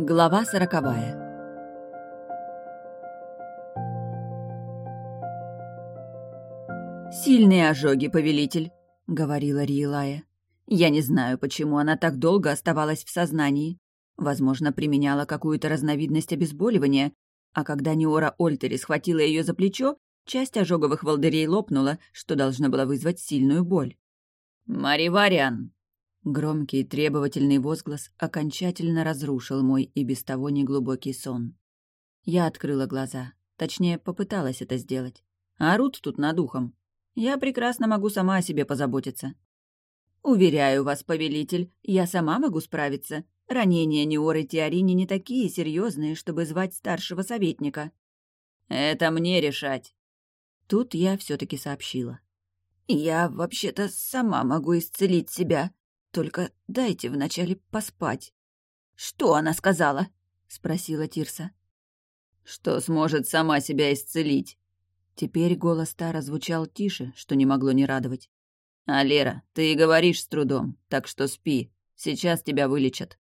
Глава сороковая «Сильные ожоги, повелитель», — говорила Риелая. «Я не знаю, почему она так долго оставалась в сознании. Возможно, применяла какую-то разновидность обезболивания, а когда Неора Ольтери схватила ее за плечо, часть ожоговых волдырей лопнула, что должно было вызвать сильную боль. «Маривариан!» Громкий требовательный возглас окончательно разрушил мой и без того неглубокий сон. Я открыла глаза, точнее, попыталась это сделать. Орут тут над ухом. Я прекрасно могу сама о себе позаботиться. «Уверяю вас, повелитель, я сама могу справиться. Ранения Неоры Теорини не такие серьезные, чтобы звать старшего советника». «Это мне решать». Тут я все таки сообщила. «Я вообще-то сама могу исцелить себя. Только дайте вначале поспать». «Что она сказала?» — спросила Тирса. «Что сможет сама себя исцелить?» Теперь голос Тара звучал тише, что не могло не радовать. «А, Лера, ты и говоришь с трудом, так что спи. Сейчас тебя вылечат».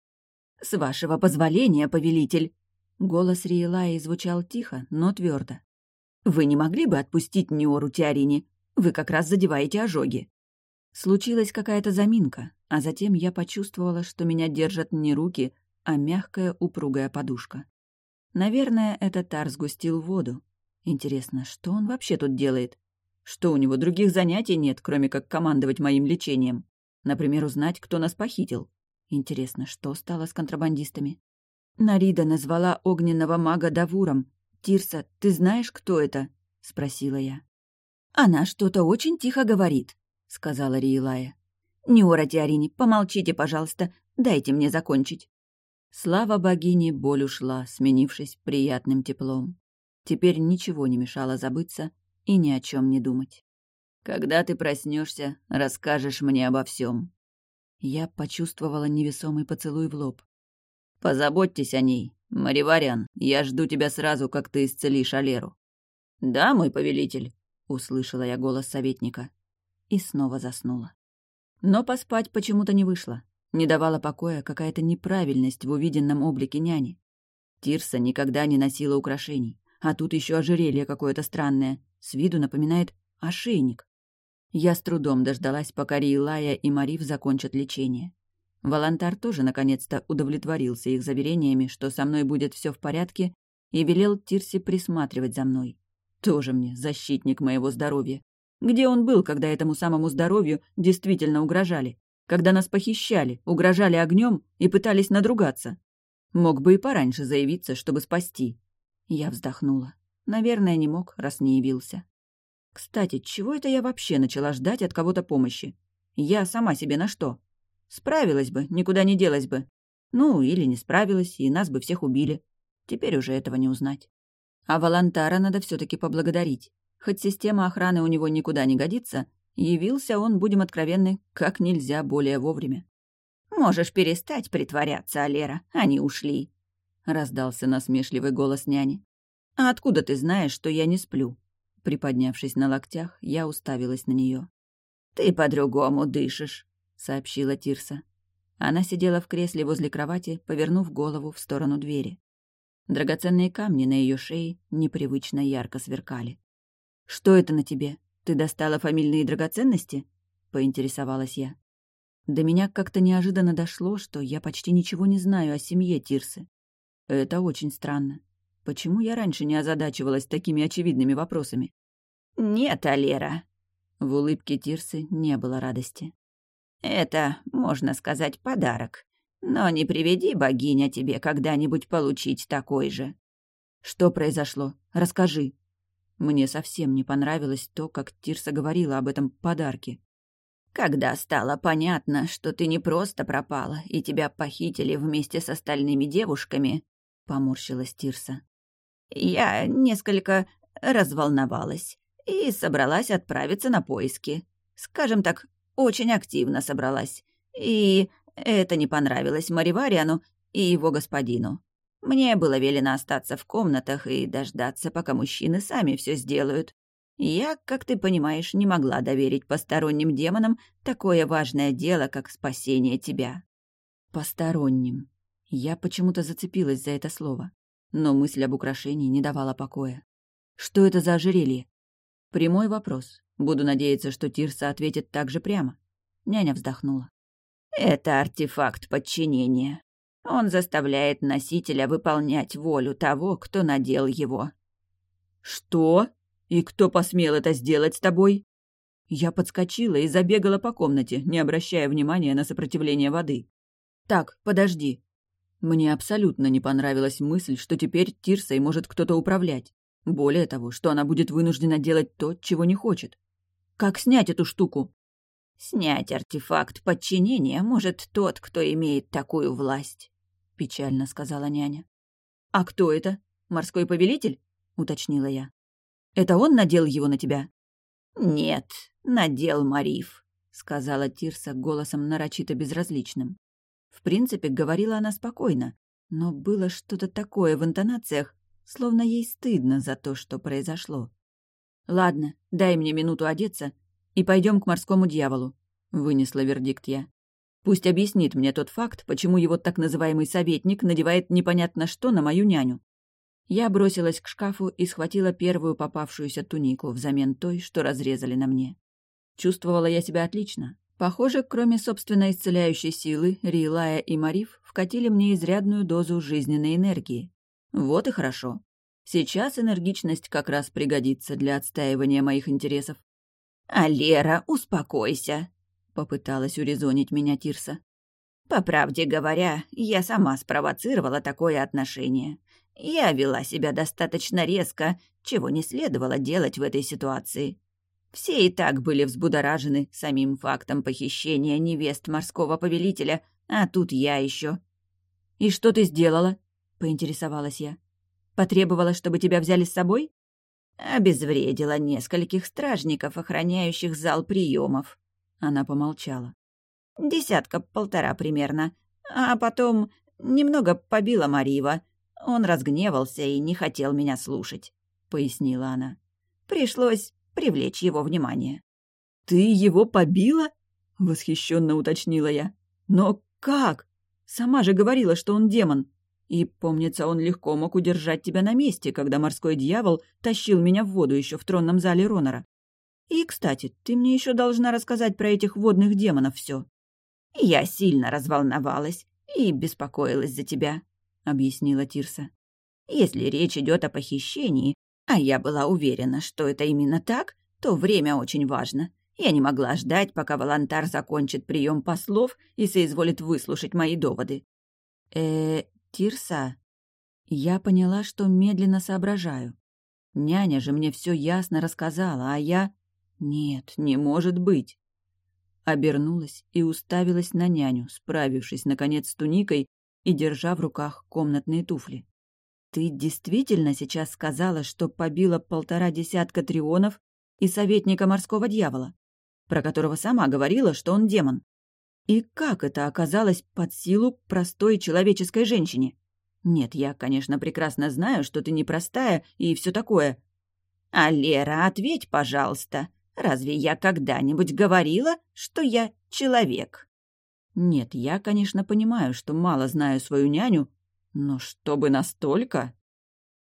«С вашего позволения, повелитель!» Голос Риелаи звучал тихо, но твердо. «Вы не могли бы отпустить Ниору Тиарини? Вы как раз задеваете ожоги». Случилась какая-то заминка, а затем я почувствовала, что меня держат не руки, а мягкая упругая подушка. Наверное, это Тар сгустил воду. Интересно, что он вообще тут делает? Что у него других занятий нет, кроме как командовать моим лечением? Например, узнать, кто нас похитил. Интересно, что стало с контрабандистами? Нарида назвала огненного мага Давуром. «Тирса, ты знаешь, кто это?» — спросила я. «Она что-то очень тихо говорит», — сказала Риелая. «Неора Теорини, помолчите, пожалуйста, дайте мне закончить». Слава богине, боль ушла, сменившись приятным теплом. Теперь ничего не мешало забыться и ни о чем не думать. «Когда ты проснешься, расскажешь мне обо всем. Я почувствовала невесомый поцелуй в лоб. «Позаботьтесь о ней, Мариварян, я жду тебя сразу, как ты исцелишь Алеру». «Да, мой повелитель», — услышала я голос советника. И снова заснула. Но поспать почему-то не вышло. Не давала покоя какая-то неправильность в увиденном облике няни. Тирса никогда не носила украшений, а тут еще ожерелье какое-то странное, с виду напоминает ошейник. Я с трудом дождалась, пока Риелая и Марив закончат лечение. Волонтар тоже наконец-то удовлетворился их заверениями, что со мной будет все в порядке, и велел Тирсе присматривать за мной. Тоже мне защитник моего здоровья. Где он был, когда этому самому здоровью действительно угрожали? Когда нас похищали, угрожали огнем и пытались надругаться? Мог бы и пораньше заявиться, чтобы спасти. Я вздохнула. Наверное, не мог, раз не явился. Кстати, чего это я вообще начала ждать от кого-то помощи? Я сама себе на что? Справилась бы, никуда не делась бы. Ну, или не справилась, и нас бы всех убили. Теперь уже этого не узнать. А Волонтара надо все таки поблагодарить. Хоть система охраны у него никуда не годится, явился он, будем откровенны, как нельзя более вовремя. «Можешь перестать притворяться, Алера, они ушли», — раздался насмешливый голос няни. «А откуда ты знаешь, что я не сплю?» Приподнявшись на локтях, я уставилась на нее. «Ты по-другому дышишь», — сообщила Тирса. Она сидела в кресле возле кровати, повернув голову в сторону двери. Драгоценные камни на ее шее непривычно ярко сверкали. «Что это на тебе? Ты достала фамильные драгоценности?» — поинтересовалась я. До меня как-то неожиданно дошло, что я почти ничего не знаю о семье Тирсы. Это очень странно. Почему я раньше не озадачивалась такими очевидными вопросами? «Нет, Алера». В улыбке Тирсы не было радости. «Это, можно сказать, подарок. Но не приведи богиня тебе когда-нибудь получить такой же». «Что произошло? Расскажи». Мне совсем не понравилось то, как Тирса говорила об этом подарке. «Когда стало понятно, что ты не просто пропала, и тебя похитили вместе с остальными девушками», — поморщилась Тирса. Я несколько разволновалась и собралась отправиться на поиски. Скажем так, очень активно собралась. И это не понравилось Маривариану и его господину. Мне было велено остаться в комнатах и дождаться, пока мужчины сами все сделают. Я, как ты понимаешь, не могла доверить посторонним демонам такое важное дело, как спасение тебя. Посторонним. Я почему-то зацепилась за это слово, но мысль об украшении не давала покоя. Что это за ожерелье? Прямой вопрос. Буду надеяться, что Тирса ответит так же прямо. Няня вздохнула. Это артефакт подчинения. Он заставляет носителя выполнять волю того, кто надел его. Что? И кто посмел это сделать с тобой? Я подскочила и забегала по комнате, не обращая внимания на сопротивление воды. Так, подожди. Мне абсолютно не понравилась мысль, что теперь Тирсой может кто-то управлять. Более того, что она будет вынуждена делать то, чего не хочет. Как снять эту штуку? «Снять артефакт подчинения может тот, кто имеет такую власть», — печально сказала няня. «А кто это? Морской повелитель?» — уточнила я. «Это он надел его на тебя?» «Нет, надел Мариф», — сказала Тирса голосом нарочито безразличным. В принципе, говорила она спокойно, но было что-то такое в интонациях, словно ей стыдно за то, что произошло. «Ладно, дай мне минуту одеться, и пойдем к морскому дьяволу», — вынесла вердикт я. «Пусть объяснит мне тот факт, почему его так называемый советник надевает непонятно что на мою няню». Я бросилась к шкафу и схватила первую попавшуюся тунику взамен той, что разрезали на мне. Чувствовала я себя отлично. Похоже, кроме собственной исцеляющей силы, Рилая и Мариф вкатили мне изрядную дозу жизненной энергии. Вот и хорошо. Сейчас энергичность как раз пригодится для отстаивания моих интересов. «А Лера, успокойся», — попыталась урезонить меня Тирса. «По правде говоря, я сама спровоцировала такое отношение. Я вела себя достаточно резко, чего не следовало делать в этой ситуации. Все и так были взбудоражены самим фактом похищения невест морского повелителя, а тут я еще. «И что ты сделала?» — поинтересовалась я. «Потребовала, чтобы тебя взяли с собой?» Обезвредила нескольких стражников, охраняющих зал приемов. Она помолчала. Десятка-полтора примерно. А потом немного побила Марива. Он разгневался и не хотел меня слушать, — пояснила она. Пришлось привлечь его внимание. «Ты его побила?» — восхищенно уточнила я. «Но как? Сама же говорила, что он демон. И, помнится, он легко мог удержать тебя на месте, когда морской дьявол тащил меня в воду еще в тронном зале Ронора. И, кстати, ты мне еще должна рассказать про этих водных демонов все. Я сильно разволновалась и беспокоилась за тебя, объяснила Тирса. Если речь идет о похищении, а я была уверена, что это именно так, то время очень важно. Я не могла ждать, пока Волонтар закончит прием послов и соизволит выслушать мои доводы. э Тирса, я поняла, что медленно соображаю. Няня же мне все ясно рассказала, а я... Нет, не может быть. Обернулась и уставилась на няню, справившись, наконец, с туникой и держа в руках комнатные туфли. «Ты действительно сейчас сказала, что побила полтора десятка трионов и советника морского дьявола, про которого сама говорила, что он демон?» И как это оказалось под силу простой человеческой женщине? Нет, я, конечно, прекрасно знаю, что ты непростая и все такое. А Лера, ответь, пожалуйста, разве я когда-нибудь говорила, что я человек? Нет, я, конечно, понимаю, что мало знаю свою няню, но чтобы настолько...